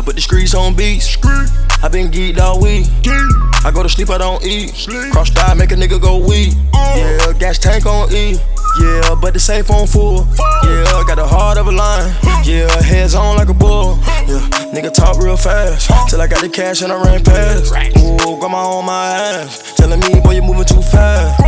I put the streets on beats. I been geeked all week. I go to sleep, I don't eat. Cross die, make a nigga go weak. Yeah, gas tank on E. Yeah, but the safe on full. Yeah, I got the heart of a lion. Yeah, heads on like a bull. Yeah, nigga talk real fast. Till I got the cash and I ran past. Ooh, grandma on my ass. Telling me, boy, you moving too fast.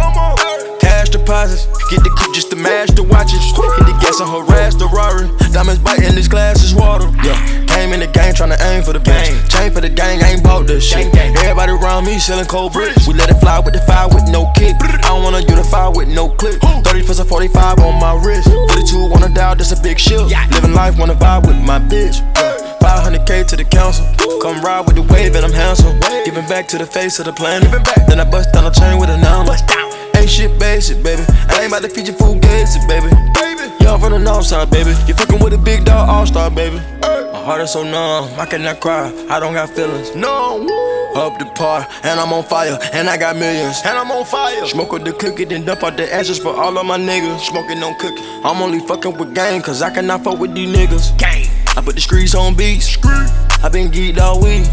Cash deposits, get the coupe just to match the watches. Hit the gas and harass the Rari. Diamonds biting this glass is water. Yeah, came in the game trying to aim for the best. Chain for the gang, ain't bought this shit. Everybody around me selling cold bricks. We let it fly with the fire with no kick. I don't wanna unify with no clip. 30 plus a 45 on my wrist. 42 wanna dial, that's a big shield. Living life, wanna vibe with my bitch. 500k to the council. Come ride with the wave and I'm handsome. Giving back to the face of the planet. Then I bust down a chain with a number. Ain't shit basic, baby. I ain't about to feed you food gates, baby. From the north side, baby. You fucking with a big dog, all star, baby. My heart is so numb, I cannot cry. I don't got feelings. No. Up the par, and I'm on fire, and I got millions, and I'm on fire. Smoke with the cookie, then dump out the ashes for all of my niggas. Smoking on cookie. I'm only fucking with gang, cause I cannot fuck with these niggas. Gang. I put the streets on beats. I been geeked all week.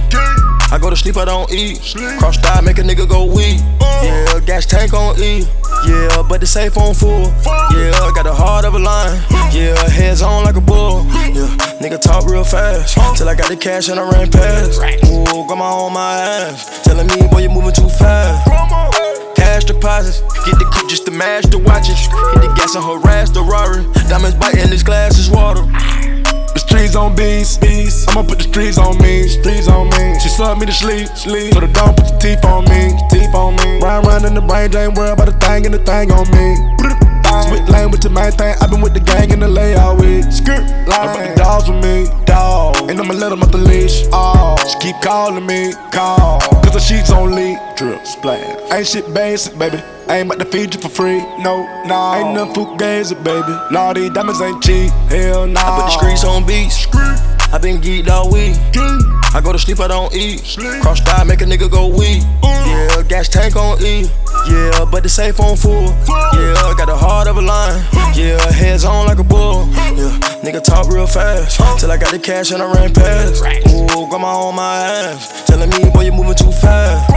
I go to sleep, I don't eat. Cross die, make a nigga go weak. Yeah, gas tank on E. Yeah, but the safe on full. Yeah, I got the heart of a lion. Yeah, heads on like a bull. Yeah, nigga talk real fast. Till I got the cash and I ran past. Ooh, grandma on my ass. Telling me, boy, you're moving too fast. Cash deposits, get the coupe just to match the watches. Hit the gas and harass the Rari. Diamonds biting this glass is water. Streets on beats, beats. I'ma put the streets on me, streets on me. She sucked me to sleep, sleep. So the dog put the teeth on me, teeth on me. Round round in the brain, ain't worried about the thing and the thing on me. Split lane with the main thing, i been with the gang in the lay all week. Skirt line. I brought the dogs with me, dog. And I'ma let them off the leash. Oh, she keep calling me, call. The sheets on leak, drip, splash. Ain't shit basic, baby. Ain't about to feed you for free, no, no. Ain't nothing fugazi, baby. Nah, these diamonds ain't cheap, hell nah. I put the streets on beats. I been geeked all week. I go to sleep, I don't eat. Cross die, make a nigga go weak. Yeah, gas tank on E. Yeah, but the safe on full. Yeah, got the heart of a lion. Yeah, heads on like a bull. Yeah, nigga talk real fast. Till I got the cash and I ran past. Ooh, grandma on my ass. Telling me, boy, you're moving too fast.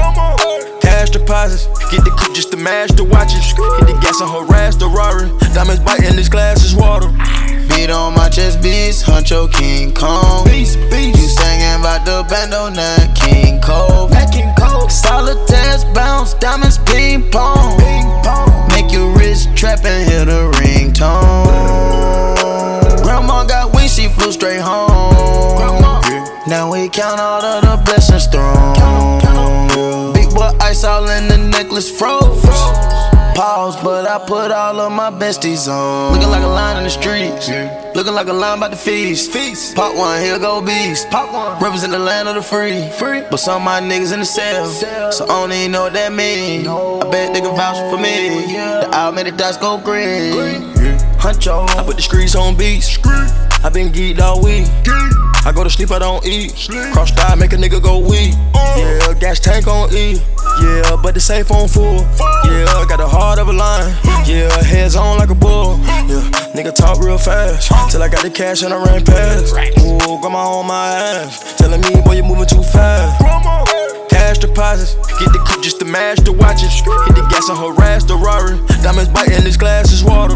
Cash deposits, get the coupe just to match the watches. Hit the gas and harass the Rari. Diamonds biting this glass is water. Beat on my chest, beast, Huncho King Kong. Beast, beast. You singing about the band on that King Cole. That King Cole. Solitaires bounce, diamonds ping pong. Ping pong. Make you rich, trap and hear the ringtone. Grandma got wings, she flew straight home. Now we count all of the blessings thrown. Big boy ice all in the necklace froze. Pause, but I put all of my besties on. Looking like a line in the streets. Looking like a line about to feast. Feast. Pop one, here go beast. Pop one. Represent the land of the free. Free. But some of my niggas in the cell. So I don't even know what that mean. I bet they can vouch for me. Oh, the owl made the dots go green. Huncho. I put the streets on beats. I been geeked all week. I go to sleep, I don't eat. Cross die, make a nigga go weak. Yeah, gas tank on E. Yeah, but the safe on full. Yeah, got the heart of a lion. Yeah, heads on like a bull. Yeah, nigga talk real fast. Till I got the cash and I ran past. Ooh, grandma on my ass. Telling me, boy, you moving too fast. Cash deposits, get the coupe just to match the watches. Hit the gas and harass the Rari. Diamonds biting this glass is water.